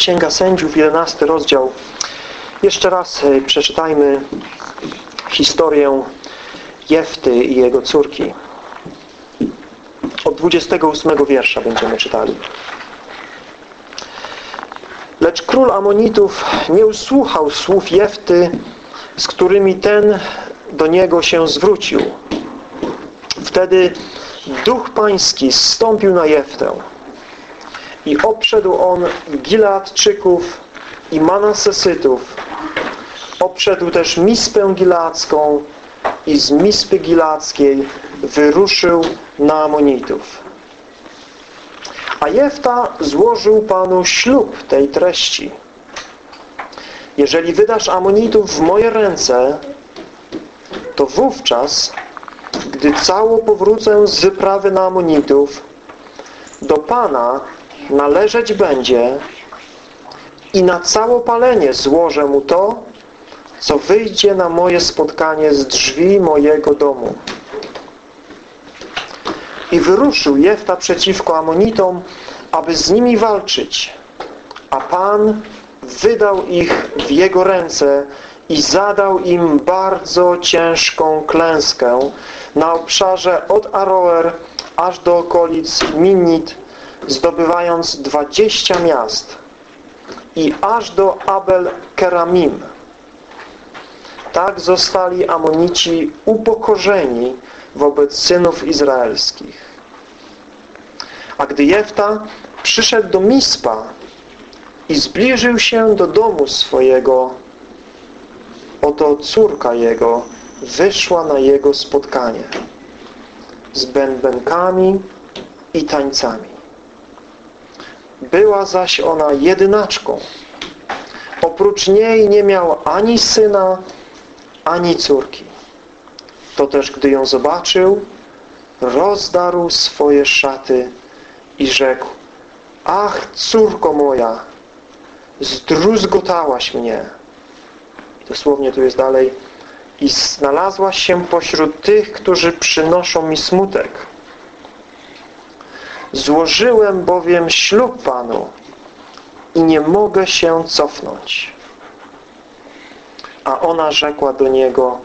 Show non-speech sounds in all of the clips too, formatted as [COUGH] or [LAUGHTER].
Księga Sędziów, 11 rozdział. Jeszcze raz e, przeczytajmy historię Jefty i jego córki. Od 28 wiersza będziemy czytali. Lecz król Amonitów nie usłuchał słów Jefty, z którymi ten do niego się zwrócił. Wtedy duch pański zstąpił na Jeftę i obszedł on Gileadczyków i Manasesytów. Obszedł też Mispę Gileacką i z Mispy Gileackiej wyruszył na Amonitów. A Jefta złożył Panu ślub tej treści. Jeżeli wydasz Amonitów w moje ręce, to wówczas, gdy cało powrócę z wyprawy na Amonitów, do Pana należeć będzie i na całopalenie złożę mu to, co wyjdzie na moje spotkanie z drzwi mojego domu. I wyruszył Jefta przeciwko Amonitom, aby z nimi walczyć. A Pan wydał ich w jego ręce i zadał im bardzo ciężką klęskę na obszarze od Aroer aż do okolic Minnit, zdobywając dwadzieścia miast i aż do Abel Keramim. Tak zostali Amonici upokorzeni wobec synów izraelskich. A gdy Jefta przyszedł do Mispa i zbliżył się do domu swojego, oto córka jego wyszła na jego spotkanie z bębenkami i tańcami. Była zaś ona jedynaczką. Oprócz niej nie miał ani syna, ani córki. To też, gdy ją zobaczył, rozdarł swoje szaty i rzekł Ach, córko moja, zdruzgotałaś mnie. Dosłownie tu jest dalej i znalazłaś się pośród tych, którzy przynoszą mi smutek. Złożyłem bowiem ślub Panu i nie mogę się cofnąć. A ona rzekła do niego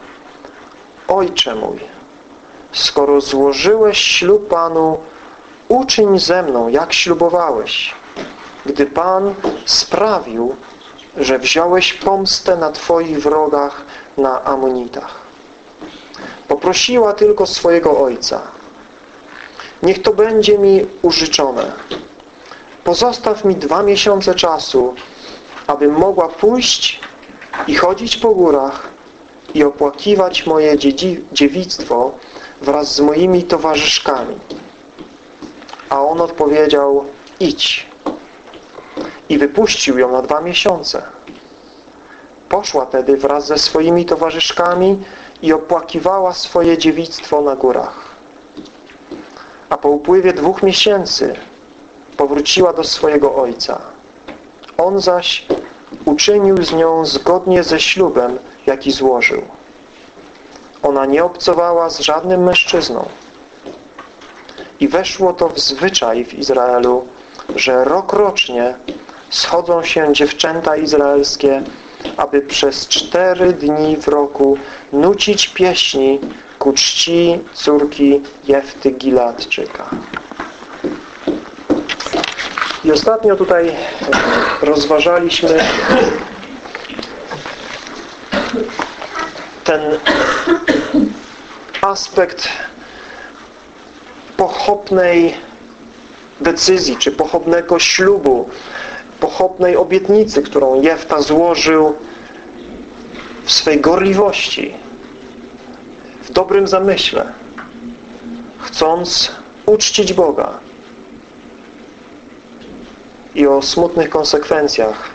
Ojcze mój, skoro złożyłeś ślub Panu, uczyń ze mną, jak ślubowałeś. Gdy Pan sprawił, że wziąłeś pomstę na Twoich wrogach na Amonitach. Poprosiła tylko swojego ojca. Niech to będzie mi użyczone. Pozostaw mi dwa miesiące czasu, abym mogła pójść i chodzić po górach i opłakiwać moje dziewictwo wraz z moimi towarzyszkami. A on odpowiedział, idź. I wypuścił ją na dwa miesiące. Poszła tedy wraz ze swoimi towarzyszkami i opłakiwała swoje dziewictwo na górach. A po upływie dwóch miesięcy powróciła do swojego ojca. On zaś uczynił z nią zgodnie ze ślubem, jaki złożył. Ona nie obcowała z żadnym mężczyzną. I weszło to w zwyczaj w Izraelu, że rok rocznie schodzą się dziewczęta izraelskie, aby przez cztery dni w roku nucić pieśni ku czci córki Jefty Giladczyka. I ostatnio tutaj rozważaliśmy ten aspekt pochopnej decyzji, czy pochopnego ślubu, pochopnej obietnicy, którą Jefta złożył w swej gorliwości, dobrym zamyśle, chcąc uczcić Boga i o smutnych konsekwencjach,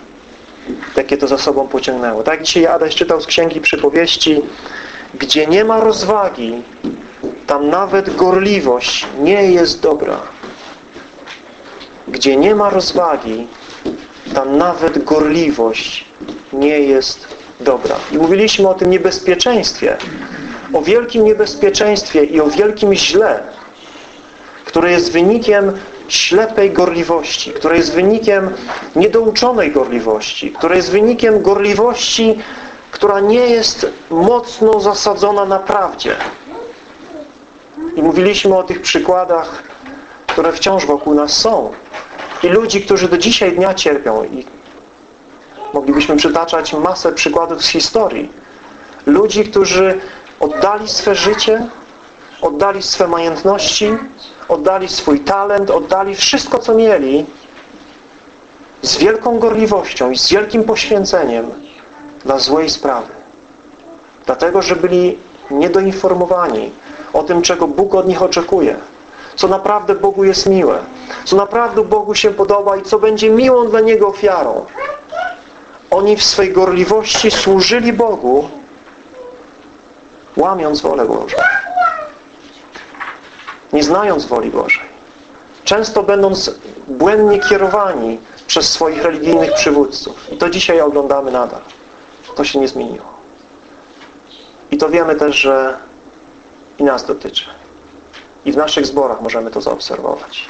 jakie to za sobą pociągnęło. Tak dzisiaj Adaś czytał z Księgi Przypowieści, gdzie nie ma rozwagi, tam nawet gorliwość nie jest dobra. Gdzie nie ma rozwagi, tam nawet gorliwość nie jest dobra. I mówiliśmy o tym niebezpieczeństwie, o wielkim niebezpieczeństwie i o wielkim źle, które jest wynikiem ślepej gorliwości, która jest wynikiem niedouczonej gorliwości, która jest wynikiem gorliwości, która nie jest mocno zasadzona na prawdzie. I mówiliśmy o tych przykładach, które wciąż wokół nas są. I ludzi, którzy do dzisiaj dnia cierpią. I moglibyśmy przytaczać masę przykładów z historii. Ludzi, którzy oddali swe życie, oddali swe majątności, oddali swój talent, oddali wszystko, co mieli z wielką gorliwością i z wielkim poświęceniem dla złej sprawy. Dlatego, że byli niedoinformowani o tym, czego Bóg od nich oczekuje. Co naprawdę Bogu jest miłe. Co naprawdę Bogu się podoba i co będzie miłą dla Niego ofiarą. Oni w swej gorliwości służyli Bogu, łamiąc wolę Bożą. Nie znając woli Bożej. Często będąc błędnie kierowani przez swoich religijnych przywódców. I to dzisiaj oglądamy nadal. To się nie zmieniło. I to wiemy też, że i nas dotyczy. I w naszych zborach możemy to zaobserwować.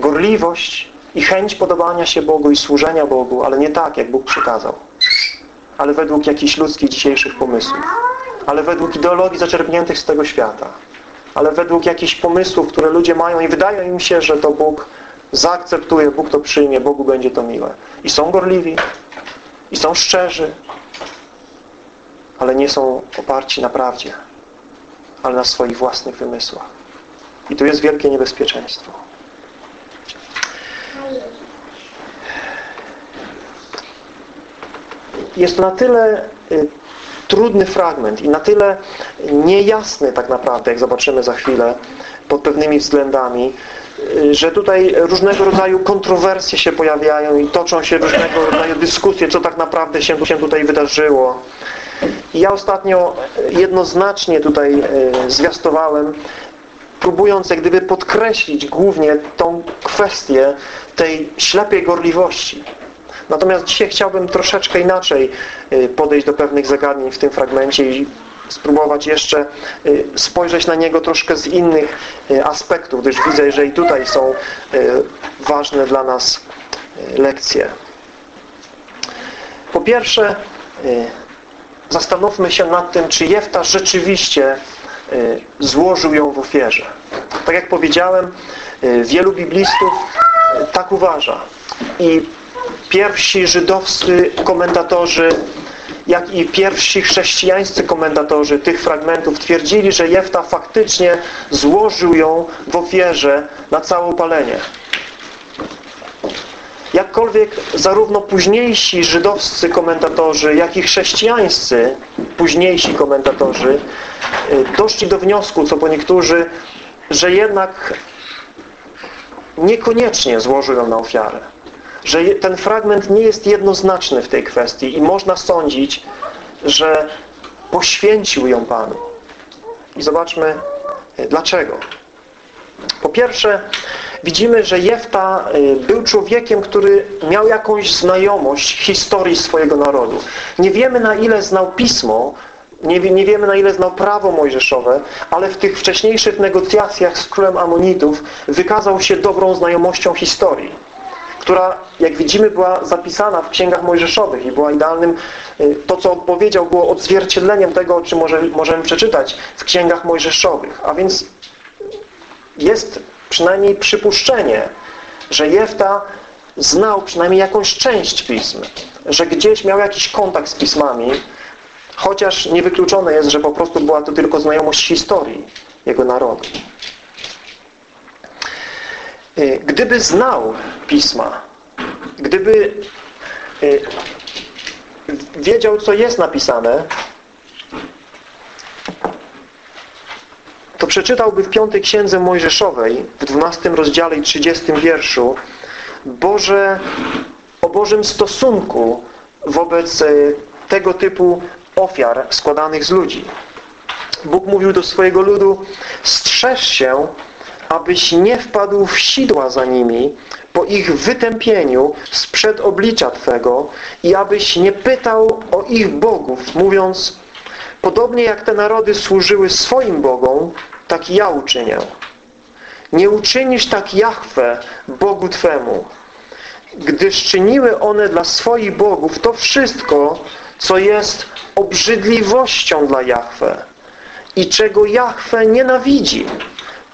Gorliwość i chęć podobania się Bogu i służenia Bogu, ale nie tak, jak Bóg przykazał. Ale według jakichś ludzkich dzisiejszych pomysłów. Ale według ideologii zaczerpniętych z tego świata. Ale według jakichś pomysłów, które ludzie mają i wydaje im się, że to Bóg zaakceptuje, Bóg to przyjmie, Bogu będzie to miłe. I są gorliwi, i są szczerzy, ale nie są oparci na prawdzie, ale na swoich własnych wymysłach. I tu jest wielkie niebezpieczeństwo. Jest na tyle y, trudny fragment i na tyle niejasny tak naprawdę, jak zobaczymy za chwilę, pod pewnymi względami, że tutaj różnego rodzaju kontrowersje się pojawiają i toczą się różnego rodzaju dyskusje, co tak naprawdę się, się tutaj wydarzyło. I ja ostatnio jednoznacznie tutaj y, zwiastowałem, próbując jak gdyby podkreślić głównie tą kwestię tej ślepej gorliwości. Natomiast dzisiaj chciałbym troszeczkę inaczej y, podejść do pewnych zagadnień w tym fragmencie i spróbować jeszcze y, spojrzeć na niego troszkę z innych y, aspektów, gdyż widzę, że i tutaj są ważne dla nas lekcje. Po pierwsze, zastanówmy się nad tym, czy Jefta rzeczywiście złożył ją w ofierze. Tak jak powiedziałem, wielu biblistów tak uważa. I pierwsi żydowscy komentatorzy, jak i pierwsi chrześcijańscy komentatorzy tych fragmentów twierdzili, że Jefta faktycznie złożył ją w ofierze na całe upalenie. Jakkolwiek zarówno późniejsi żydowscy komentatorzy, jak i chrześcijańscy późniejsi komentatorzy y, doszli do wniosku, co po niektórzy, że jednak niekoniecznie złożył ją na ofiarę że ten fragment nie jest jednoznaczny w tej kwestii i można sądzić, że poświęcił ją Panu. I zobaczmy e, dlaczego. Po pierwsze, widzimy, że Jefta e, był człowiekiem, który miał jakąś znajomość historii swojego narodu. Nie wiemy na ile znał Pismo, nie, nie wiemy na ile znał prawo mojżeszowe, ale w tych wcześniejszych negocjacjach z królem Amonitów wykazał się dobrą znajomością historii która, jak widzimy, była zapisana w księgach mojżeszowych i była idealnym, y, to co powiedział było odzwierciedleniem tego, o czym może, możemy przeczytać w księgach mojżeszowych. A więc jest przynajmniej przypuszczenie, że Jefta znał przynajmniej jakąś część pism, że gdzieś miał jakiś kontakt z pismami, chociaż niewykluczone jest, że po prostu była to tylko znajomość historii jego narodu. Y, gdyby znał Pisma, gdyby y, wiedział, co jest napisane, to przeczytałby w piątej księdze Mojżeszowej, w 12 rozdziale i 30 wierszu, Boże, o Bożym stosunku wobec y, tego typu ofiar składanych z ludzi. Bóg mówił do swojego ludu, strzeż się, abyś nie wpadł w sidła za nimi po ich wytępieniu sprzed oblicza Twego i abyś nie pytał o ich bogów, mówiąc podobnie jak te narody służyły swoim bogom, tak ja uczynię. nie uczynisz tak Jahwe, Bogu Twemu, gdyż czyniły one dla swoich bogów to wszystko, co jest obrzydliwością dla Jahwe i czego Jahwe nienawidzi,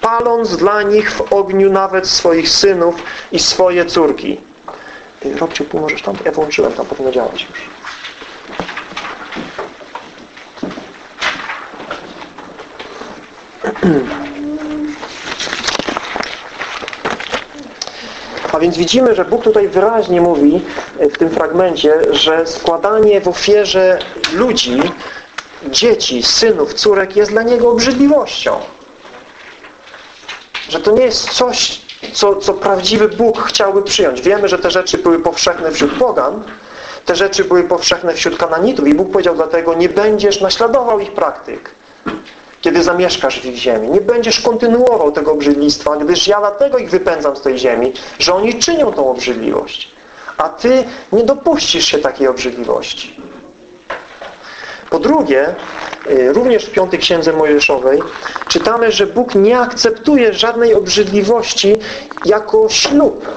paląc dla nich w ogniu nawet swoich synów i swoje córki. Robciu, pomożesz tam? Ja włączyłem, tam powinno działać już. A więc widzimy, że Bóg tutaj wyraźnie mówi w tym fragmencie, że składanie w ofierze ludzi, dzieci, synów, córek jest dla Niego obrzydliwością. To nie jest coś, co, co prawdziwy Bóg chciałby przyjąć. Wiemy, że te rzeczy były powszechne wśród pogan, te rzeczy były powszechne wśród kananitów i Bóg powiedział dlatego, nie będziesz naśladował ich praktyk kiedy zamieszkasz w ich ziemi. Nie będziesz kontynuował tego obrzydlistwa, gdyż ja dlatego ich wypędzam z tej ziemi, że oni czynią tą obrzydliwość. A Ty nie dopuścisz się takiej obrzydliwości. Po drugie, również w piątej księdze Mojżeszowej czytamy, że Bóg nie akceptuje żadnej obrzydliwości jako ślub.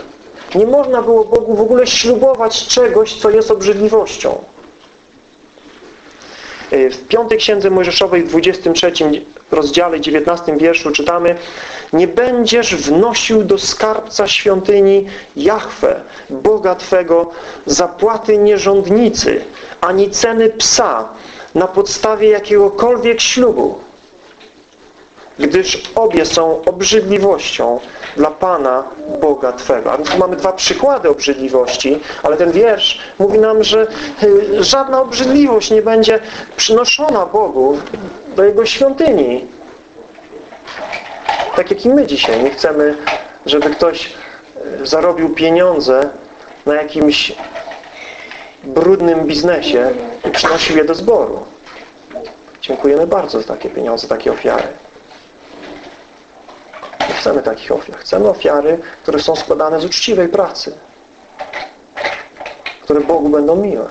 Nie można było Bogu w ogóle ślubować czegoś, co jest obrzydliwością. Y, w piątej księdze Mojżeszowej w 23 rozdziale 19 wierszu czytamy Nie będziesz wnosił do skarbca świątyni Jahwe, Boga Twego, zapłaty nierządnicy, ani ceny psa na podstawie jakiegokolwiek ślubu gdyż obie są obrzydliwością dla Pana Boga Twego. A tu mamy dwa przykłady obrzydliwości, ale ten wiersz mówi nam, że y, żadna obrzydliwość nie będzie przynoszona Bogu do Jego świątyni. Tak jak i my dzisiaj. Nie chcemy, żeby ktoś y, zarobił pieniądze na jakimś brudnym biznesie i przynosił je do zboru. Dziękujemy bardzo za takie pieniądze, takie ofiary chcemy takich ofiar. Chcemy ofiary, które są składane z uczciwej pracy. Które Bogu będą miłe.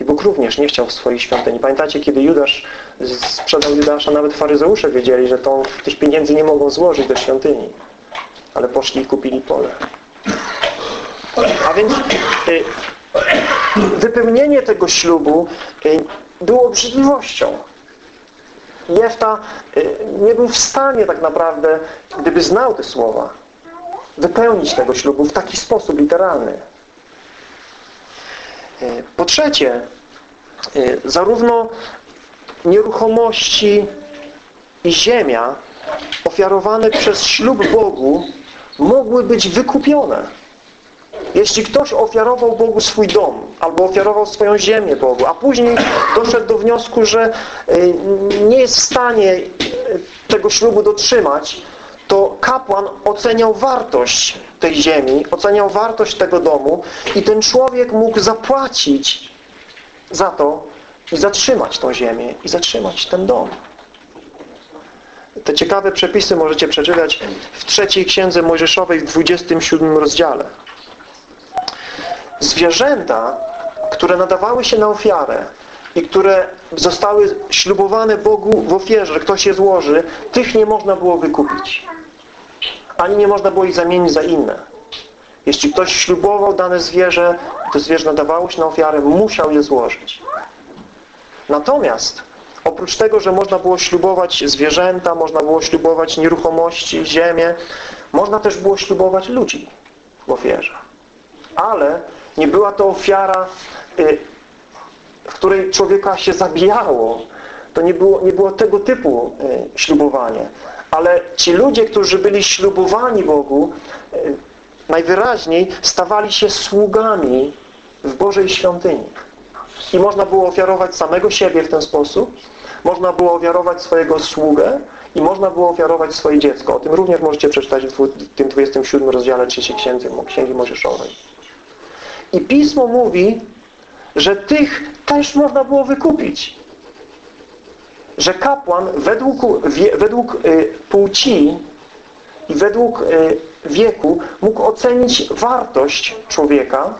I Bóg również nie chciał w swojej świątyni. Pamiętacie, kiedy Judasz sprzedał Judasza, nawet faryzeusze wiedzieli, że tą, tych pieniędzy nie mogą złożyć do świątyni. Ale poszli i kupili pole. A więc y, wypełnienie tego ślubu y, było obrzydliwością. Jefta y, nie był w stanie tak naprawdę, gdyby znał te słowa, wypełnić tego ślubu w taki sposób literalny. Y, po trzecie, zarówno nieruchomości i ziemia ofiarowane przez ślub Bogu mogły być wykupione. Jeśli ktoś ofiarował Bogu swój dom, albo ofiarował swoją ziemię Bogu, a później doszedł do wniosku, że y, nie jest w stanie y, tego ślubu dotrzymać, to kapłan oceniał wartość tej ziemi, oceniał wartość tego domu i ten człowiek mógł zapłacić za to i zatrzymać tą ziemię i zatrzymać ten dom. Te ciekawe przepisy możecie przeczytać w trzeciej księdze Mojżeszowej w 27 rozdziale. Zwierzęta, które nadawały się na ofiarę i które zostały ślubowane Bogu w ofierze, że ktoś je złoży, tych nie można było wykupić. Ani nie można było ich zamienić za inne. Jeśli ktoś ślubował dane zwierzę, to zwierzę nadawało się na ofiarę, musiał je złożyć. Natomiast oprócz tego, że można było ślubować zwierzęta, można było ślubować nieruchomości, ziemię, można też było ślubować ludzi w ofierze. Ale nie była to ofiara, y, w której człowieka się zabijało. To nie było, nie było tego typu y, ślubowanie. Ale ci ludzie, którzy byli ślubowani Bogu, y, najwyraźniej stawali się sługami w Bożej świątyni. I można było ofiarować samego siebie w ten sposób, można było ofiarować swojego sługę i można było ofiarować swoje dziecko. O tym również możecie przeczytać w tym 27 rozdziale 3 Księgi, Księgi Mojżeszowej. I Pismo mówi, że tych też można było wykupić. Że kapłan według, według y, płci i według y, wieku mógł ocenić wartość człowieka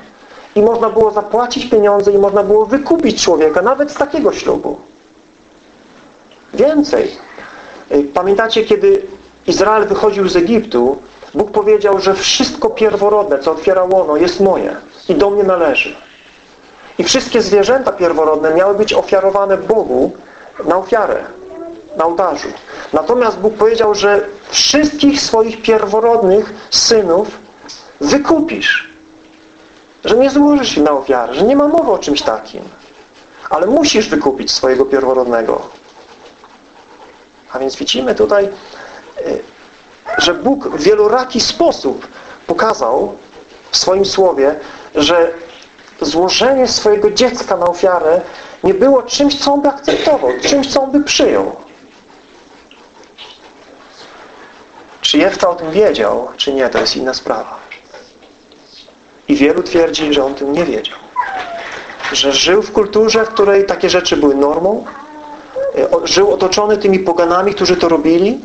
i można było zapłacić pieniądze i można było wykupić człowieka nawet z takiego ślubu. Więcej. Y, pamiętacie, kiedy Izrael wychodził z Egiptu, Bóg powiedział, że wszystko pierworodne, co otwiera łono, jest moje i do mnie należy. I wszystkie zwierzęta pierworodne miały być ofiarowane Bogu na ofiarę, na ołtarzu. Natomiast Bóg powiedział, że wszystkich swoich pierworodnych synów wykupisz. Że nie złożysz ich na ofiarę, że nie ma mowy o czymś takim. Ale musisz wykupić swojego pierworodnego. A więc widzimy tutaj, y, że Bóg w wieloraki sposób pokazał w swoim słowie, że złożenie swojego dziecka na ofiarę nie było czymś, co on by akceptował, czymś, co on by przyjął. Czy Jefta o tym wiedział, czy nie, to jest inna sprawa. I wielu twierdzi, że on tym nie wiedział. Że żył w kulturze, w której takie rzeczy były normą, e, żył otoczony tymi poganami, którzy to robili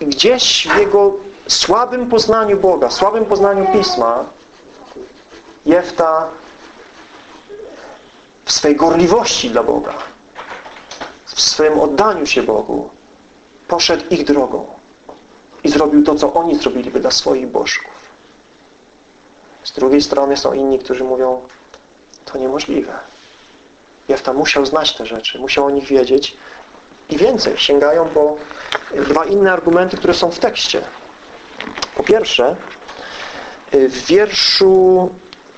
gdzieś w jego słabym poznaniu Boga, słabym poznaniu Pisma Jefta w swej gorliwości dla Boga, w swoim oddaniu się Bogu poszedł ich drogą i zrobił to, co oni zrobiliby dla swoich bożków. Z drugiej strony są inni, którzy mówią to niemożliwe. Jefta musiał znać te rzeczy, musiał o nich wiedzieć i więcej. Sięgają po dwa inne argumenty, które są w tekście. Po pierwsze, w wierszu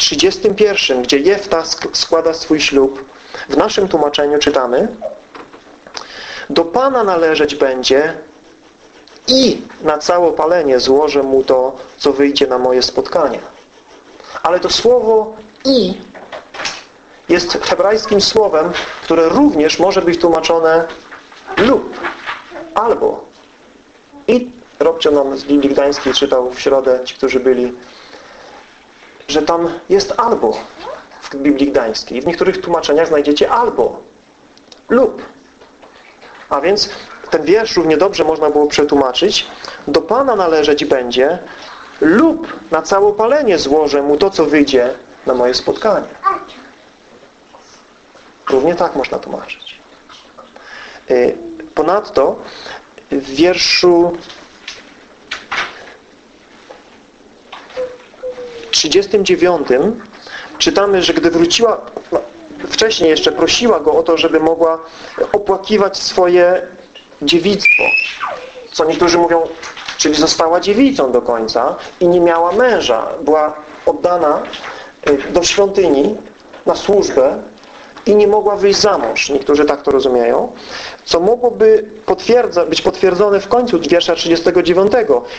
31, gdzie Jefta składa swój ślub, w naszym tłumaczeniu czytamy Do Pana należeć będzie i na całopalenie złożę Mu to, co wyjdzie na moje spotkanie. Ale to słowo i jest hebrajskim słowem, które również może być tłumaczone lub, albo. I Robcio nam z Biblii Gdańskiej czytał w środę, ci, którzy byli że tam jest albo w Biblii Gdańskiej. W niektórych tłumaczeniach znajdziecie albo lub. A więc ten wiersz równie dobrze można było przetłumaczyć. Do Pana należeć będzie lub na całopalenie złożę Mu to, co wyjdzie na moje spotkanie. Równie tak można tłumaczyć. Y, ponadto w wierszu 39 czytamy, że gdy wróciła, wcześniej jeszcze prosiła go o to, żeby mogła opłakiwać swoje dziewictwo. Co niektórzy mówią, czyli została dziewicą do końca i nie miała męża. Była oddana y, do świątyni na służbę i nie mogła wyjść za mąż. Niektórzy tak to rozumieją. Co mogłoby potwierdza, być potwierdzone w końcu wiersza 39,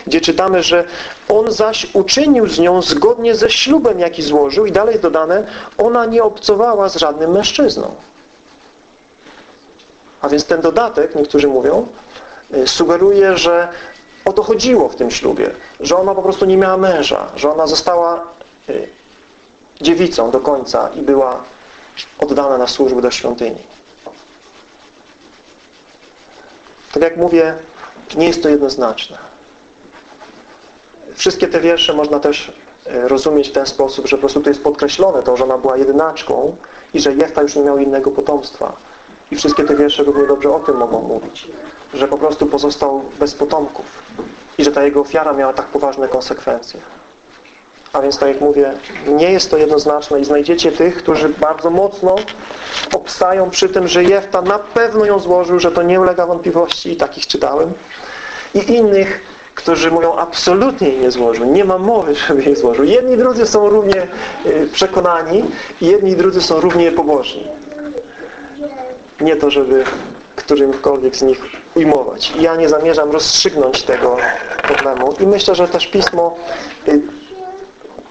gdzie czytamy, że on zaś uczynił z nią zgodnie ze ślubem, jaki złożył i dalej dodane, ona nie obcowała z żadnym mężczyzną. A więc ten dodatek, niektórzy mówią, y, sugeruje, że o to chodziło w tym ślubie, że ona po prostu nie miała męża, że ona została y, dziewicą do końca i była oddana na służbę do świątyni. Tak jak mówię, nie jest to jednoznaczne. Wszystkie te wiersze można też e, rozumieć w ten sposób, że po prostu to jest podkreślone to, że ona była jedynaczką i że Jefta już nie miał innego potomstwa. I wszystkie te wiersze równie dobrze o tym mogą mówić. Że po prostu pozostał bez potomków. I że ta jego ofiara miała tak poważne konsekwencje. A więc tak jak mówię, nie jest to jednoznaczne i znajdziecie tych, którzy bardzo mocno obstają przy tym, że Jefta na pewno ją złożył, że to nie ulega wątpliwości i takich czytałem. I innych, którzy mówią absolutnie jej nie złożył. Nie ma mowy, [LAUGHS] żeby jej złożył. Jedni i drudzy są równie y, przekonani i jedni i drudzy są równie pobożni. Nie to, żeby którymkolwiek z nich ujmować. Ja nie zamierzam rozstrzygnąć tego problemu i myślę, że też Pismo y,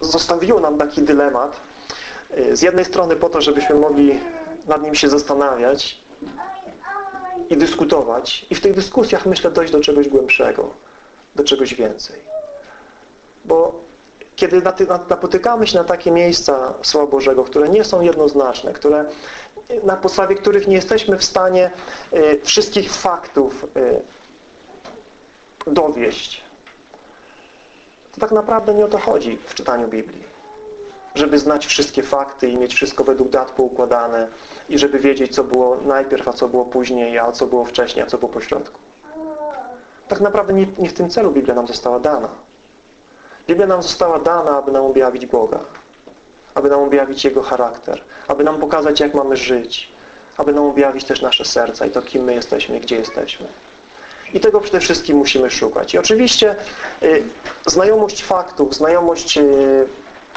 zostawiło nam taki dylemat. Y, z jednej strony po to, żebyśmy mogli nad nim się zastanawiać i dyskutować. I w tych dyskusjach, myślę, dojść do czegoś głębszego, do czegoś więcej. Bo kiedy napotykamy się na takie miejsca Słowa Bożego, które nie są jednoznaczne, które, na podstawie których nie jesteśmy w stanie y, wszystkich faktów y, dowieść, to tak naprawdę nie o to chodzi w czytaniu Biblii. Żeby znać wszystkie fakty i mieć wszystko według dat poukładane i żeby wiedzieć, co było najpierw, a co było później, a co było wcześniej, a co było po środku. Tak naprawdę nie, nie w tym celu Biblia nam została dana. Biblia nam została dana, aby nam objawić Boga. Aby nam objawić Jego charakter. Aby nam pokazać, jak mamy żyć. Aby nam objawić też nasze serca i to, kim my jesteśmy gdzie jesteśmy. I tego przede wszystkim musimy szukać. I oczywiście y, znajomość faktów, znajomość y,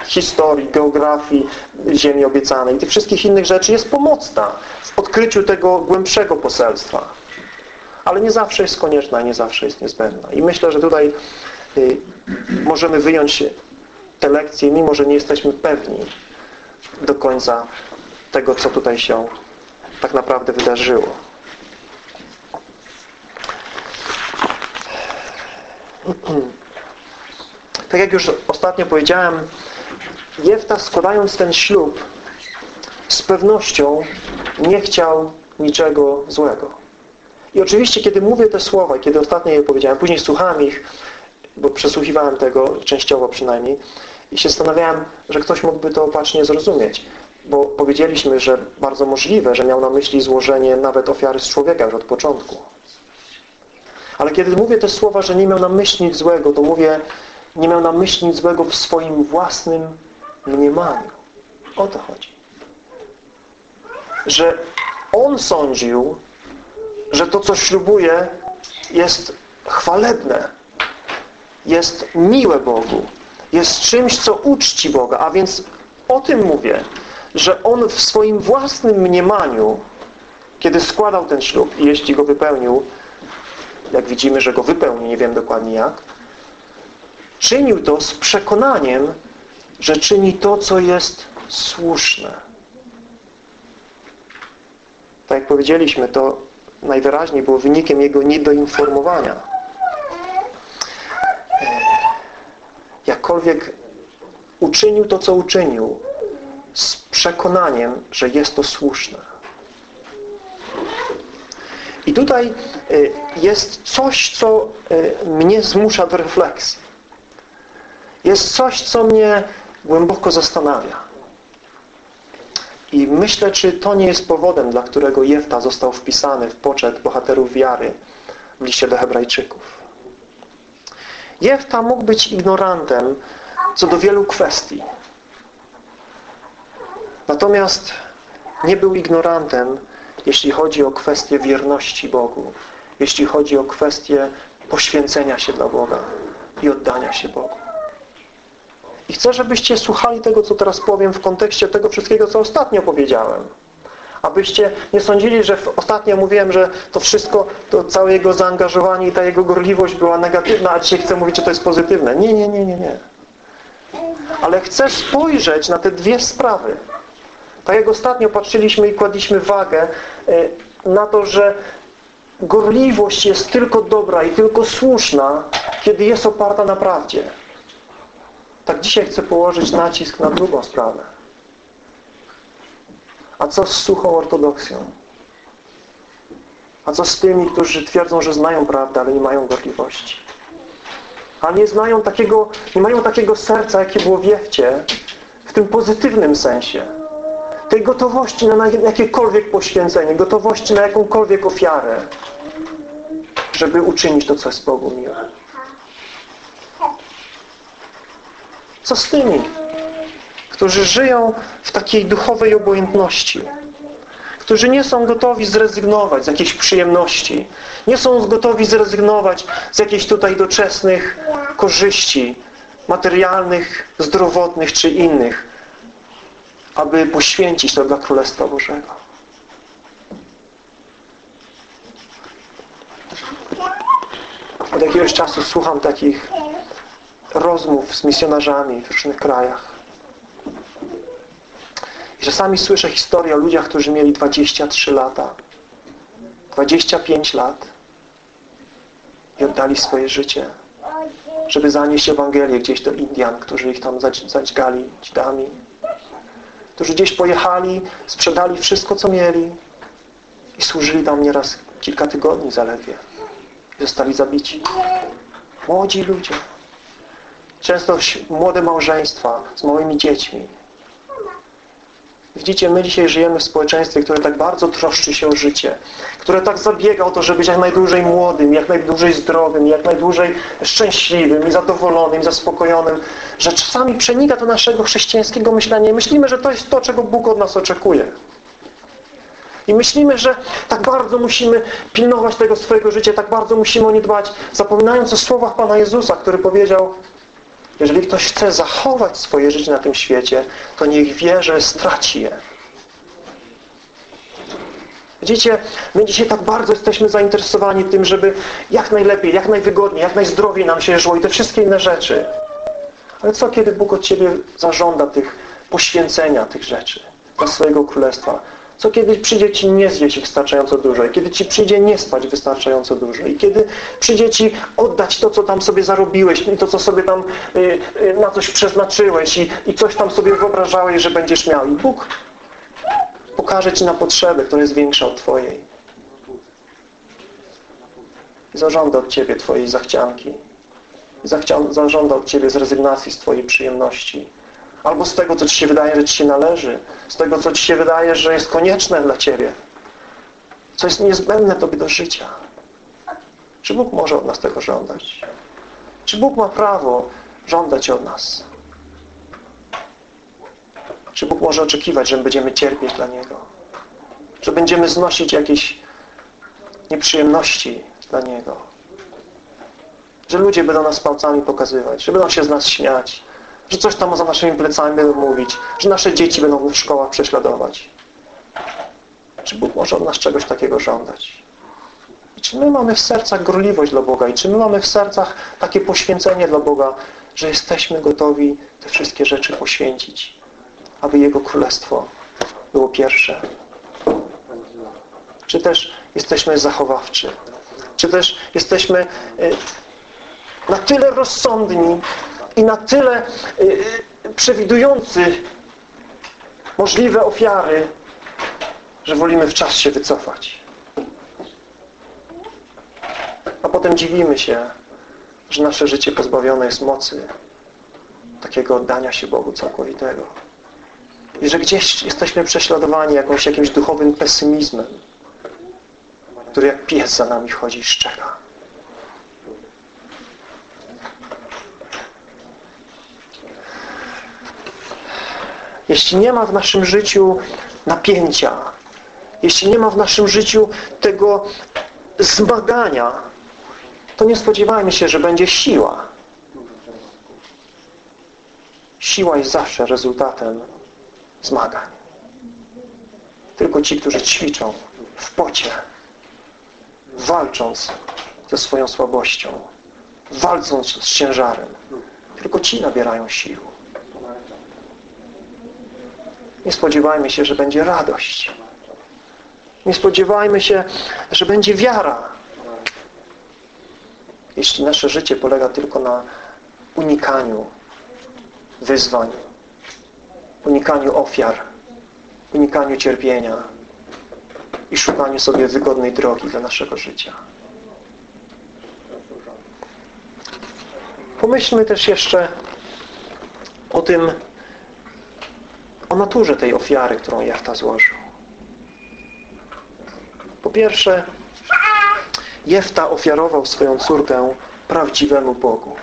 historii, geografii ziemi obiecanej i tych wszystkich innych rzeczy jest pomocna w odkryciu tego głębszego poselstwa. Ale nie zawsze jest konieczna nie zawsze jest niezbędna. I myślę, że tutaj y, możemy wyjąć te lekcje, mimo że nie jesteśmy pewni do końca tego, co tutaj się tak naprawdę wydarzyło. [CLEARS THROAT] Tak jak już ostatnio powiedziałem, Jefta składając ten ślub z pewnością nie chciał niczego złego. I oczywiście, kiedy mówię te słowa, kiedy ostatnio je powiedziałem, później słuchałem ich, bo przesłuchiwałem tego, częściowo przynajmniej, i się zastanawiałem, że ktoś mógłby to opacznie zrozumieć. Bo powiedzieliśmy, że bardzo możliwe, że miał na myśli złożenie nawet ofiary z człowieka już od początku. Ale kiedy mówię te słowa, że nie miał na myśli nic złego, to mówię, nie miał na myśli nic złego w swoim własnym mniemaniu. O to chodzi. Że on sądził, że to, co ślubuje, jest chwalebne, jest miłe Bogu, jest czymś, co uczci Boga. A więc o tym mówię, że on w swoim własnym mniemaniu, kiedy składał ten ślub i jeśli go wypełnił, jak widzimy, że go wypełnił, nie wiem dokładnie jak, czynił to z przekonaniem, że czyni to, co jest słuszne. Tak jak powiedzieliśmy, to najwyraźniej było wynikiem jego niedoinformowania. Jakkolwiek uczynił to, co uczynił, z przekonaniem, że jest to słuszne. I tutaj y, jest coś, co y, mnie zmusza do refleksji. Jest coś, co mnie głęboko zastanawia. I myślę, czy to nie jest powodem, dla którego Jefta został wpisany w poczet bohaterów wiary w liście do hebrajczyków. Jefta mógł być ignorantem co do wielu kwestii. Natomiast nie był ignorantem, jeśli chodzi o kwestię wierności Bogu, jeśli chodzi o kwestię poświęcenia się dla Boga i oddania się Bogu. I chcę, żebyście słuchali tego, co teraz powiem w kontekście tego wszystkiego, co ostatnio powiedziałem. Abyście nie sądzili, że ostatnio mówiłem, że to wszystko, to całe jego zaangażowanie i ta jego gorliwość była negatywna, a dzisiaj chcę mówić, że to jest pozytywne. Nie, nie, nie, nie, nie. Ale chcę spojrzeć na te dwie sprawy. Tak jak ostatnio patrzyliśmy i kładliśmy wagę e, na to, że gorliwość jest tylko dobra i tylko słuszna, kiedy jest oparta na prawdzie. Tak dzisiaj chcę położyć nacisk na drugą sprawę. A co z suchą ortodoksją? A co z tymi, którzy twierdzą, że znają prawdę, ale nie mają gorliwości? A nie znają takiego, nie mają takiego serca, jakie było w Jefcie, w tym pozytywnym sensie. Tej gotowości na jakiekolwiek poświęcenie, gotowości na jakąkolwiek ofiarę, żeby uczynić to, co jest Bogu miłe. Co z tymi, którzy żyją w takiej duchowej obojętności? Którzy nie są gotowi zrezygnować z jakiejś przyjemności. Nie są gotowi zrezygnować z jakichś tutaj doczesnych korzyści materialnych, zdrowotnych czy innych, aby poświęcić to dla Królestwa Bożego. Od jakiegoś czasu słucham takich rozmów z misjonarzami w różnych krajach. I czasami słyszę historię o ludziach, którzy mieli 23 lata, 25 lat i oddali swoje życie, żeby zanieść Ewangelię gdzieś do Indian, którzy ich tam zadźgali dzidami, którzy gdzieś pojechali, sprzedali wszystko, co mieli i służyli tam nieraz kilka tygodni zaledwie i zostali zabici. Młodzi ludzie. Często młode małżeństwa z małymi dziećmi. Widzicie, my dzisiaj żyjemy w społeczeństwie, które tak bardzo troszczy się o życie, które tak zabiega o to, żeby być jak najdłużej młodym, jak najdłużej zdrowym, jak najdłużej szczęśliwym i zadowolonym, zaspokojonym, że czasami przenika do naszego chrześcijańskiego myślenia i myślimy, że to jest to, czego Bóg od nas oczekuje. I myślimy, że tak bardzo musimy pilnować tego swojego życia, tak bardzo musimy o nie dbać, zapominając o słowach Pana Jezusa, który powiedział jeżeli ktoś chce zachować swoje życie na tym świecie, to niech wie, że straci je. Widzicie, my dzisiaj tak bardzo jesteśmy zainteresowani tym, żeby jak najlepiej, jak najwygodniej, jak najzdrowiej nam się żyło i te wszystkie inne rzeczy. Ale co, kiedy Bóg od Ciebie zażąda tych poświęcenia tych rzeczy dla swojego królestwa? Co kiedy przyjdzie Ci nie zjeść wystarczająco dużo i kiedy Ci przyjdzie nie spać wystarczająco dużo i kiedy przyjdzie Ci oddać to, co tam sobie zarobiłeś i to, co sobie tam y, y, na coś przeznaczyłeś i, i coś tam sobie wyobrażałeś, że będziesz miał. I Bóg pokaże Ci na potrzebę, która jest większa od Twojej. I zażąda od Ciebie Twojej zachcianki. I zażąda od Ciebie zrezygnacji z Twojej przyjemności Albo z tego, co Ci się wydaje, że Ci się należy. Z tego, co Ci się wydaje, że jest konieczne dla Ciebie. Co jest niezbędne Tobie do życia. Czy Bóg może od nas tego żądać? Czy Bóg ma prawo żądać od nas? Czy Bóg może oczekiwać, że będziemy cierpieć dla Niego? Że będziemy znosić jakieś nieprzyjemności dla Niego? Że ludzie będą nas palcami pokazywać, że będą się z nas śmiać, że coś tam za naszymi plecami będą mówić, że nasze dzieci będą w szkołach prześladować. Czy Bóg może od nas czegoś takiego żądać? I czy my mamy w sercach gorliwość dla Boga? I czy my mamy w sercach takie poświęcenie dla Boga, że jesteśmy gotowi te wszystkie rzeczy poświęcić, aby Jego Królestwo było pierwsze? Czy też jesteśmy zachowawczy? Czy też jesteśmy y, na tyle rozsądni, i na tyle y, y, przewidujący możliwe ofiary, że wolimy w czas się wycofać. A potem dziwimy się, że nasze życie pozbawione jest mocy takiego oddania się Bogu całkowitego. I że gdzieś jesteśmy prześladowani jakąś, jakimś duchowym pesymizmem, który jak pies za nami chodzi i szczeka. Jeśli nie ma w naszym życiu napięcia, jeśli nie ma w naszym życiu tego zmagania, to nie spodziewajmy się, że będzie siła. Siła jest zawsze rezultatem zmagań. Tylko ci, którzy ćwiczą w pocie, walcząc ze swoją słabością, walcząc z ciężarem, tylko ci nabierają sił. Nie spodziewajmy się, że będzie radość. Nie spodziewajmy się, że będzie wiara. Jeśli nasze życie polega tylko na unikaniu wyzwań, unikaniu ofiar, unikaniu cierpienia i szukaniu sobie wygodnej drogi dla naszego życia. Pomyślmy też jeszcze o tym, o naturze tej ofiary, którą Jachta złożył. Po pierwsze, Jefta ofiarował swoją córkę prawdziwemu Bogu.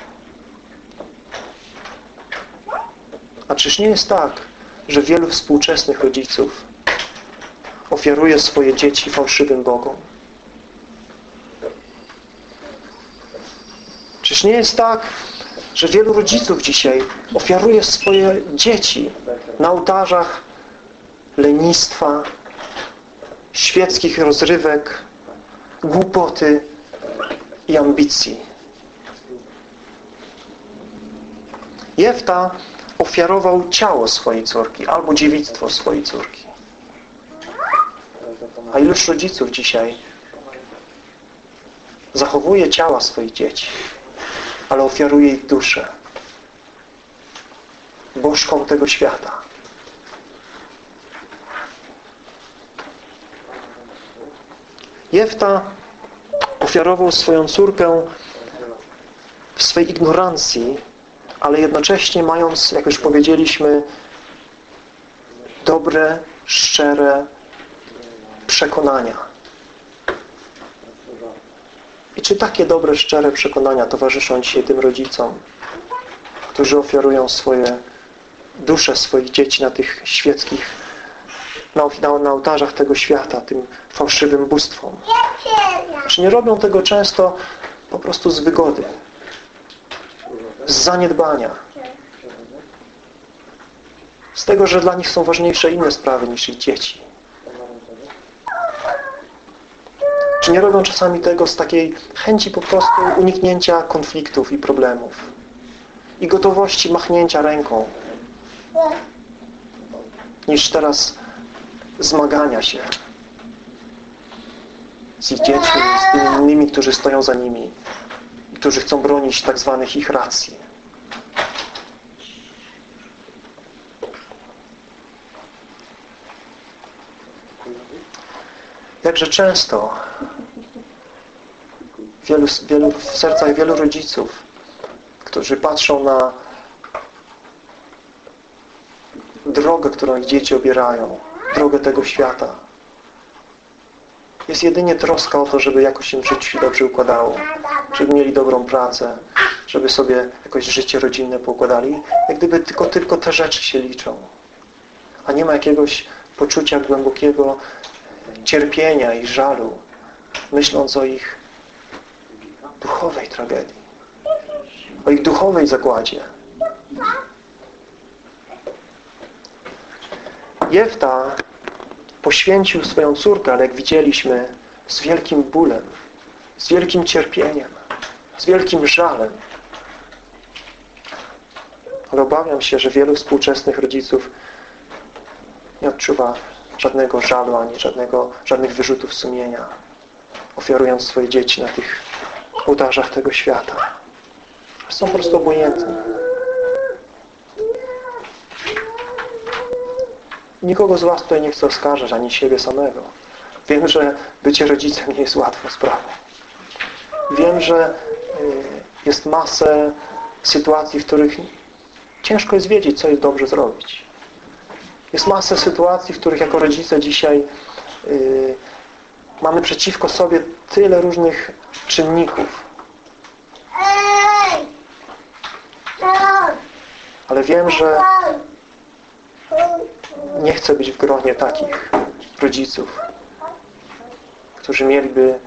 A czyż nie jest tak, że wielu współczesnych rodziców ofiaruje swoje dzieci fałszywym Bogom? Czyż nie jest tak, że wielu rodziców dzisiaj ofiaruje swoje dzieci na ołtarzach lenistwa, świeckich rozrywek, głupoty i ambicji. Jefta ofiarował ciało swojej córki albo dziewictwo swojej córki. A iluż rodziców dzisiaj zachowuje ciała swoich dzieci ale ofiaruje ich duszę bożką tego świata. Jefta ofiarował swoją córkę w swej ignorancji, ale jednocześnie mając, jak już powiedzieliśmy, dobre, szczere przekonania. I czy takie dobre, szczere przekonania towarzyszą dzisiaj tym rodzicom, którzy ofiarują swoje dusze swoich dzieci na tych świeckich, na, na ołtarzach tego świata, tym fałszywym bóstwom? Czy nie robią tego często po prostu z wygody, z zaniedbania, z tego, że dla nich są ważniejsze inne sprawy niż ich dzieci? Czy nie robią czasami tego z takiej chęci po prostu uniknięcia konfliktów i problemów i gotowości machnięcia ręką niż teraz zmagania się z ich dziećmi, z tymi innymi, którzy stoją za nimi i którzy chcą bronić tak zwanych ich racji. Jakże często wielu, wielu, w sercach wielu rodziców, którzy patrzą na drogę, którą ich dzieci obierają, drogę tego świata. Jest jedynie troska o to, żeby jakoś im życie się dobrze układało, żeby mieli dobrą pracę, żeby sobie jakoś życie rodzinne poukładali. Jak gdyby tylko, tylko te rzeczy się liczą. A nie ma jakiegoś poczucia głębokiego cierpienia i żalu, myśląc o ich duchowej tragedii, o ich duchowej zagładzie. Jefta poświęcił swoją córkę, ale jak widzieliśmy, z wielkim bólem, z wielkim cierpieniem, z wielkim żalem. Ale obawiam się, że wielu współczesnych rodziców nie odczuwa żadnego żalu, ani żadnego, żadnych wyrzutów sumienia, ofiarując swoje dzieci na tych ołtarzach tego świata. Są po prostu obojętni. Nikogo z Was tutaj nie chcę oskarżać, ani siebie samego. Wiem, że bycie rodzicem nie jest łatwą sprawą. Wiem, że y, jest masę sytuacji, w których ciężko jest wiedzieć, co jest dobrze zrobić. Jest masę sytuacji, w których jako rodzice dzisiaj yy, mamy przeciwko sobie tyle różnych czynników. Ale wiem, że nie chcę być w gronie takich rodziców, którzy mieliby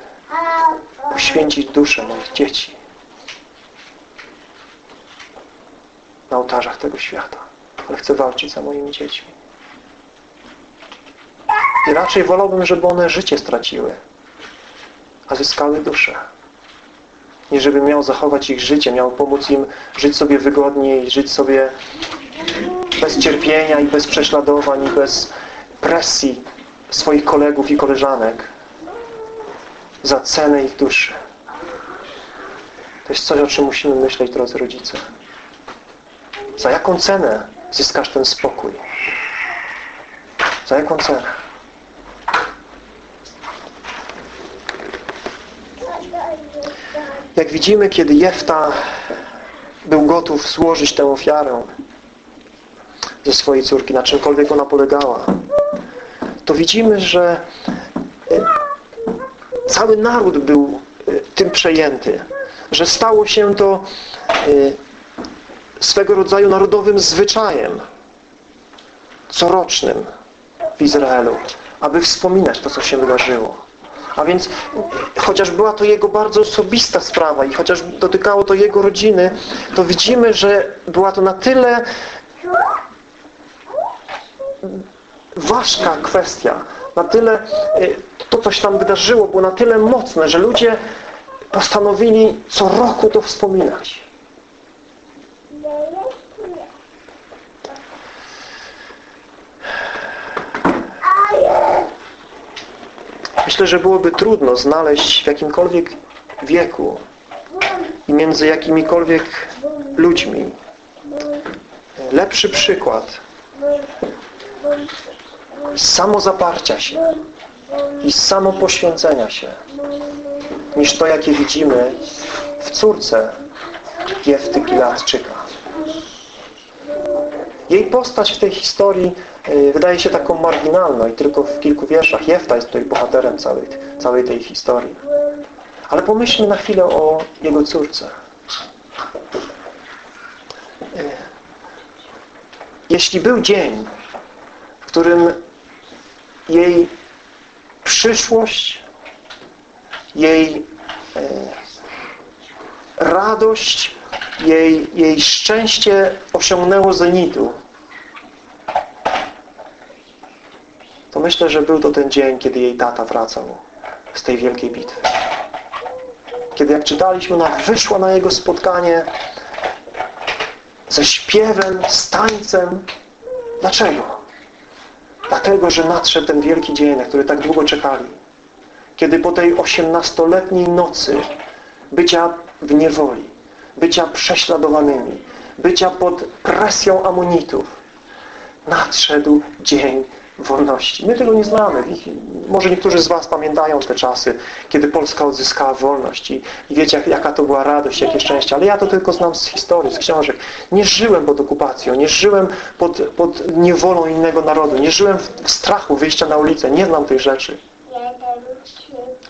poświęcić duszę moich dzieci na ołtarzach tego świata. Ale chcę walczyć za moimi dziećmi. Raczej wolałbym, żeby one życie straciły, a zyskały duszę. Nie żeby miał zachować ich życie, miał pomóc im żyć sobie wygodniej, żyć sobie bez cierpienia i bez prześladowań i bez presji swoich kolegów i koleżanek za cenę ich duszy. To jest coś, o czym musimy myśleć, drodzy rodzice. Za jaką cenę zyskasz ten spokój? Za jaką cenę? Jak widzimy, kiedy Jefta był gotów złożyć tę ofiarę ze swojej córki, na czymkolwiek ona polegała, to widzimy, że e, cały naród był e, tym przejęty, że stało się to e, swego rodzaju narodowym zwyczajem corocznym w Izraelu, aby wspominać to, co się wydarzyło. A więc chociaż była to jego bardzo osobista sprawa i chociaż dotykało to jego rodziny, to widzimy, że była to na tyle ważka kwestia, na tyle to, co się tam wydarzyło, było na tyle mocne, że ludzie postanowili co roku to wspominać. Myślę, że byłoby trudno znaleźć w jakimkolwiek wieku i między jakimikolwiek ludźmi lepszy przykład samozaparcia się i samopoświęcenia się niż to, jakie widzimy w córce Jefty Gileadczyka. Jej postać w tej historii y, wydaje się taką marginalną i tylko w kilku wierszach Jefta jest tutaj bohaterem całej, całej tej historii. Ale pomyślmy na chwilę o jego córce. Y, jeśli był dzień, w którym jej przyszłość, jej e, radość, jej, jej szczęście osiągnęło zenitu, to myślę, że był to ten dzień, kiedy jej tata wracał z tej wielkiej bitwy. Kiedy jak czytaliśmy, ona wyszła na jego spotkanie ze śpiewem, z tańcem. Dlaczego? Dlatego, że nadszedł ten wielki dzień, na który tak długo czekali. Kiedy po tej osiemnastoletniej nocy bycia w niewoli, bycia prześladowanymi, bycia pod presją amonitów, nadszedł dzień wolności. My tego nie znamy. Może niektórzy z Was pamiętają te czasy, kiedy Polska odzyskała wolność i, i wiecie, jaka to była radość, jakie szczęście. Ale ja to tylko znam z historii, z książek. Nie żyłem pod okupacją, nie żyłem pod, pod niewolą innego narodu, nie żyłem w, w strachu wyjścia na ulicę. Nie znam tych rzeczy.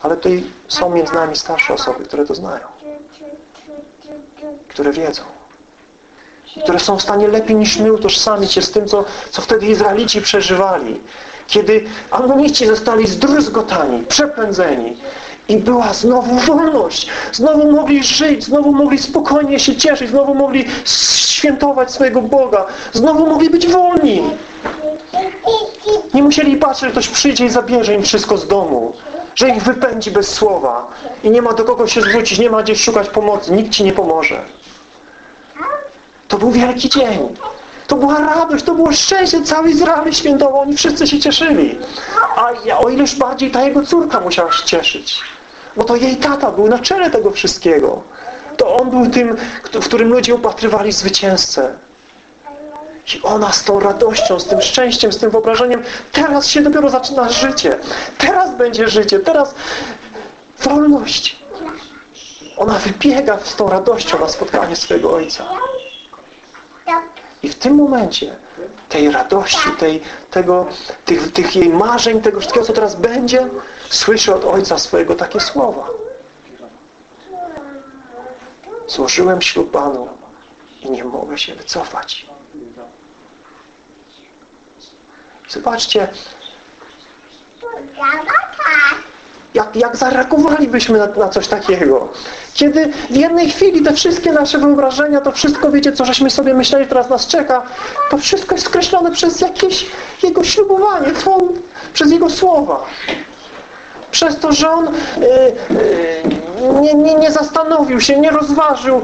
Ale tutaj są między nami starsze osoby, które to znają. Które wiedzą które są w stanie lepiej niż my utożsamić się z tym, co, co wtedy Izraelici przeżywali. Kiedy Amonici zostali zdruzgotani, przepędzeni i była znowu wolność. Znowu mogli żyć, znowu mogli spokojnie się cieszyć, znowu mogli świętować swojego Boga, znowu mogli być wolni. Nie musieli patrzeć, że ktoś przyjdzie i zabierze im wszystko z domu, że ich wypędzi bez słowa i nie ma do kogo się zwrócić, nie ma gdzie szukać pomocy, nikt Ci nie pomoże. To był wielki dzień. To była radość, to było szczęście. Cały Izrael świętował, oni wszyscy się cieszyli. A o ileż bardziej ta jego córka musiała się cieszyć. Bo to jej tata był na czele tego wszystkiego. To on był tym, w którym ludzie upatrywali zwycięzcę. I ona z tą radością, z tym szczęściem, z tym wyobrażeniem, teraz się dopiero zaczyna życie. Teraz będzie życie, teraz wolność. Ona wybiega z tą radością na spotkanie swojego Ojca. I w tym momencie tej radości, tej, tego, tych, tych jej marzeń, tego wszystkiego, co teraz będzie, słyszy od Ojca swojego takie słowa. Złożyłem ślub Panu i nie mogę się wycofać. Zobaczcie, jak, jak zareagowalibyśmy na, na, coś takiego? Kiedy w jednej chwili te wszystkie nasze wyobrażenia, to wszystko, wiecie, co żeśmy sobie myśleli, teraz nas czeka, to wszystko jest skreślone przez jakieś Jego ślubowanie, on, przez Jego słowa. Przez to, że On y, y, nie, nie, nie zastanowił się, nie rozważył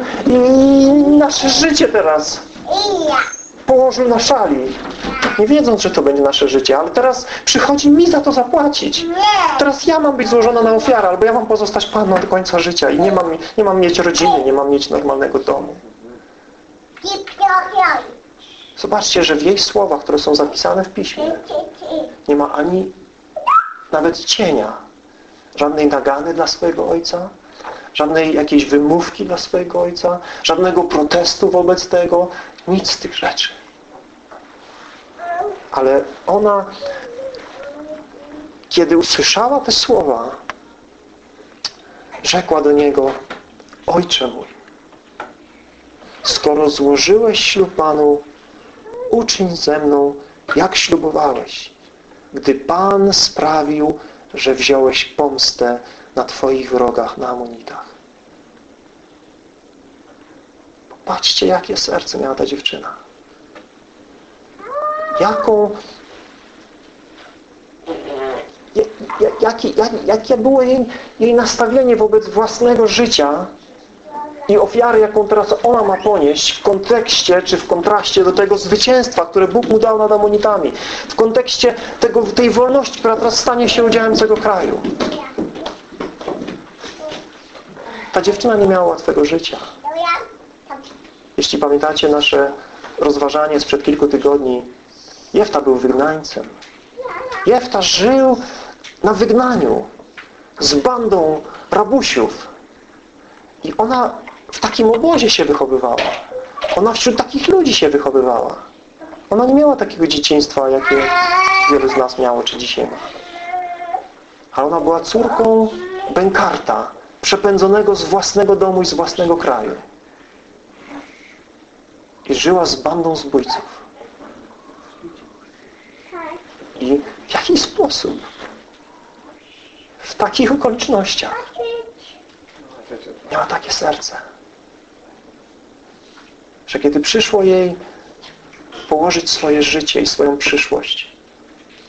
nasze życie teraz położył na szali nie wiedząc, że to będzie nasze życie, ale teraz przychodzi mi za to zapłacić. Teraz ja mam być złożona na ofiarę, albo ja mam pozostać Paną do końca życia i nie mam, nie mam mieć rodziny, nie mam mieć normalnego domu. Zobaczcie, że w jej słowach, które są zapisane w Piśmie, nie ma ani nawet cienia, żadnej nagany dla swojego Ojca, żadnej jakiejś wymówki dla swojego Ojca, żadnego protestu wobec tego, nic z tych rzeczy. Ale ona kiedy usłyszała te słowa rzekła do niego Ojcze mój skoro złożyłeś ślub Panu uczyń ze mną jak ślubowałeś gdy Pan sprawił że wziąłeś pomstę na Twoich wrogach na Amonitach Patrzcie, jakie serce miała ta dziewczyna jaką jakie, jakie było jej, jej nastawienie wobec własnego życia i ofiary, jaką teraz ona ma ponieść w kontekście, czy w kontraście do tego zwycięstwa, które Bóg mu dał nad Amonitami. W kontekście tego, tej wolności, która teraz stanie się udziałem całego kraju. Ta dziewczyna nie miała łatwego życia. Jeśli pamiętacie nasze rozważanie sprzed kilku tygodni, Jefta był wygnańcem. Jefta żył na wygnaniu z bandą rabusiów. I ona w takim obozie się wychowywała. Ona wśród takich ludzi się wychowywała. Ona nie miała takiego dzieciństwa, jakie wielu z nas miało, czy dzisiaj ma. Ale ona była córką bękarta, przepędzonego z własnego domu i z własnego kraju. I żyła z bandą zbójców. I w jaki sposób? W takich okolicznościach miała takie serce, że kiedy przyszło jej położyć swoje życie i swoją przyszłość,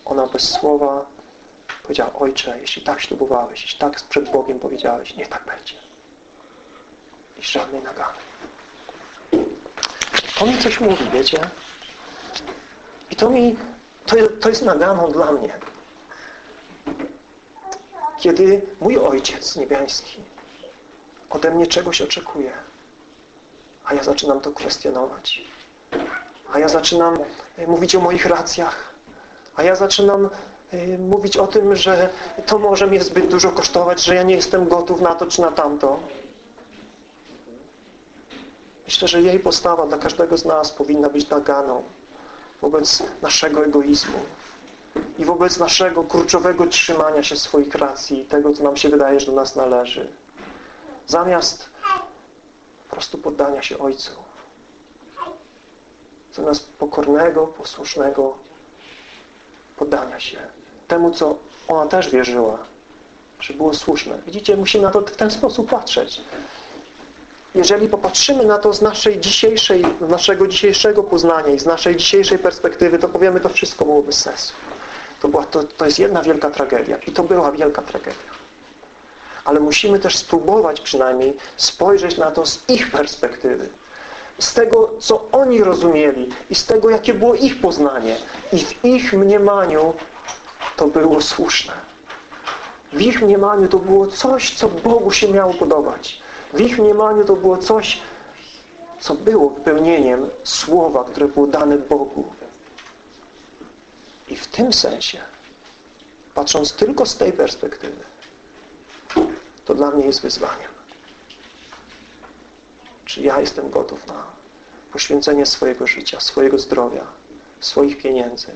ona bez słowa powiedziała, Ojcze, jeśli tak ślubowałeś, jeśli tak przed Bogiem powiedziałeś, niech tak będzie. I żadnej nagany. To mi coś mówi, wiecie? I to mi, to, to jest naganą dla mnie. Kiedy mój Ojciec niebiański ode mnie czegoś oczekuje, a ja zaczynam to kwestionować, a ja zaczynam e, mówić o moich racjach, a ja zaczynam mówić o tym, że to może mnie zbyt dużo kosztować, że ja nie jestem gotów na to czy na tamto. Myślę, że jej postawa dla każdego z nas powinna być naganą wobec naszego egoizmu i wobec naszego kurczowego trzymania się swoich racji i tego, co nam się wydaje, że do nas należy. Zamiast po prostu poddania się Ojcu. Zamiast pokornego, posłusznego poddania się temu, co ona też wierzyła, że było słuszne. Widzicie, musimy na to w ten sposób patrzeć. Jeżeli popatrzymy na to z naszej dzisiejszej, naszego dzisiejszego poznania i z naszej dzisiejszej perspektywy, to powiemy, to wszystko było bez sensu. To, była, to, to jest jedna wielka tragedia. I to była wielka tragedia. Ale musimy też spróbować przynajmniej spojrzeć na to z ich perspektywy. Z tego, co oni rozumieli i z tego, jakie było ich poznanie. I w ich mniemaniu to było słuszne. W ich mniemaniu to było coś, co Bogu się miało podobać. W ich mniemaniu to było coś, co było wypełnieniem słowa, które było dane Bogu. I w tym sensie, patrząc tylko z tej perspektywy, to dla mnie jest wyzwaniem. Czy ja jestem gotów na poświęcenie swojego życia, swojego zdrowia, swoich pieniędzy,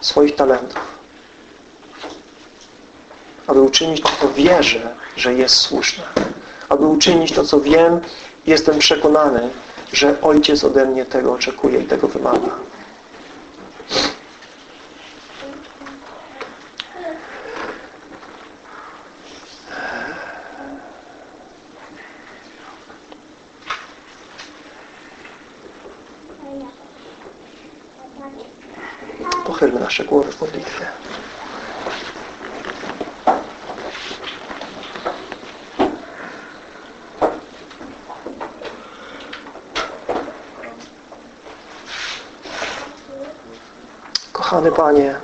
swoich talentów, aby uczynić to, co wierzę, że jest słuszne. Aby uczynić to, co wiem, jestem przekonany, że Ojciec ode mnie tego oczekuje i tego wymaga. Pochylmy nasze głowy w modlitwie. Kochany Panie,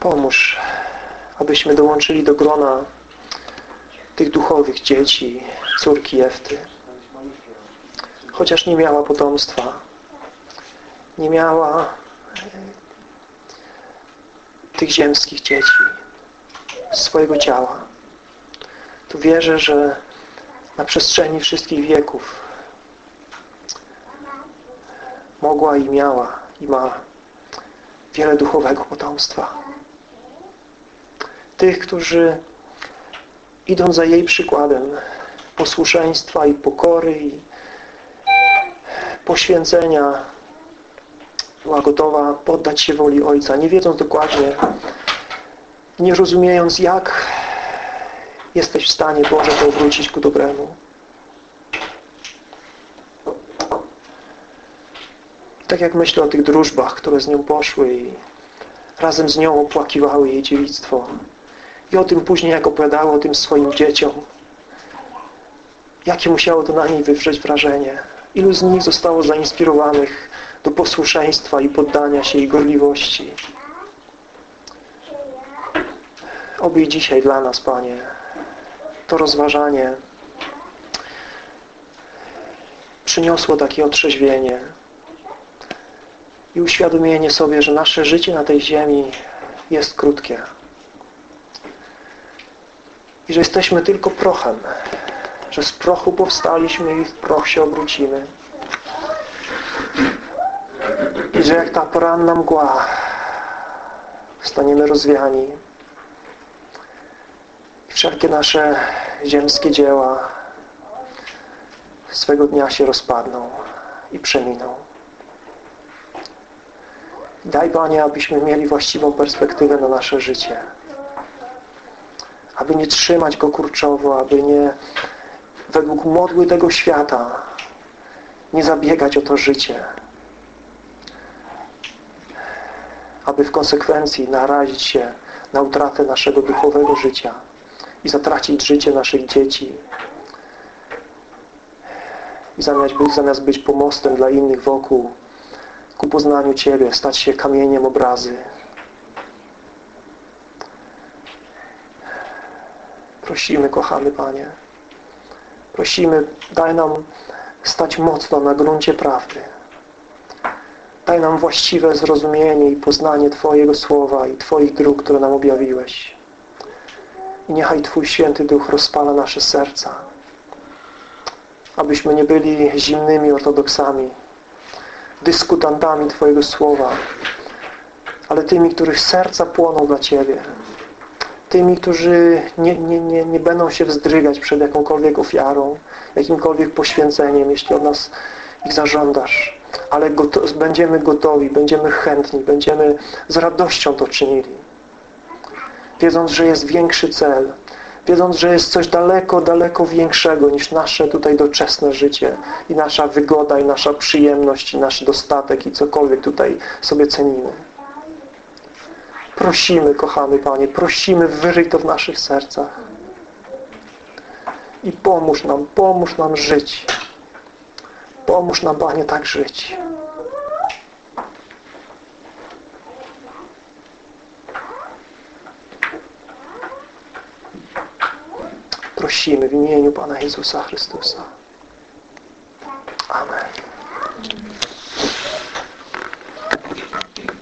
pomóż, abyśmy dołączyli do grona tych duchowych dzieci, córki Jefty. Chociaż nie miała potomstwa, nie miała tych ziemskich dzieci, swojego ciała. Tu wierzę, że na przestrzeni wszystkich wieków mogła i miała i ma wiele duchowego potomstwa. Tych, którzy idą za jej przykładem posłuszeństwa i pokory i poświęcenia była gotowa poddać się woli Ojca, nie wiedząc dokładnie, nie rozumiejąc jak jesteś w stanie, Boże, to obrócić ku dobremu. Tak jak myślę o tych drużbach, które z nią poszły i razem z nią opłakiwały jej dziewictwo. I o tym później, jak opowiadało o tym swoim dzieciom. Jakie musiało to na niej wywrzeć wrażenie. Ilu z nich zostało zainspirowanych do posłuszeństwa i poddania się i gorliwości. Oby i dzisiaj dla nas, Panie, to rozważanie przyniosło takie otrzeźwienie i uświadomienie sobie, że nasze życie na tej ziemi jest krótkie. I że jesteśmy tylko prochem, że z prochu powstaliśmy i w proch się obrócimy. I że jak ta poranna mgła staniemy rozwiani i wszelkie nasze ziemskie dzieła swego dnia się rozpadną i przeminą. Daj Panie, abyśmy mieli właściwą perspektywę na nasze życie. Aby nie trzymać go kurczowo, aby nie według modły tego świata nie zabiegać o to życie. Aby w konsekwencji narazić się na utratę naszego duchowego życia i zatracić życie naszych dzieci. I zamiast być, zamiast być pomostem dla innych wokół, ku poznaniu Ciebie, stać się kamieniem obrazy. Prosimy, kochany Panie. Prosimy, daj nam stać mocno na gruncie prawdy. Daj nam właściwe zrozumienie i poznanie Twojego Słowa i Twoich dróg, które nam objawiłeś. I niechaj Twój Święty Duch rozpala nasze serca, abyśmy nie byli zimnymi ortodoksami, dyskutantami Twojego Słowa, ale tymi, których serca płoną dla Ciebie. Tymi, którzy nie, nie, nie, nie będą się wzdrygać przed jakąkolwiek ofiarą, jakimkolwiek poświęceniem, jeśli od nas ich zażądasz. Ale goto będziemy gotowi, będziemy chętni, będziemy z radością to czynili. Wiedząc, że jest większy cel, wiedząc, że jest coś daleko, daleko większego niż nasze tutaj doczesne życie i nasza wygoda, i nasza przyjemność, i nasz dostatek, i cokolwiek tutaj sobie cenimy. Prosimy, kochany Panie, prosimy, wyryj to w naszych sercach. I pomóż nam, pomóż nam żyć. Pomóż nam, Panie, tak żyć. Prosimy w imieniu Pana Jezusa Chrystusa. Amen.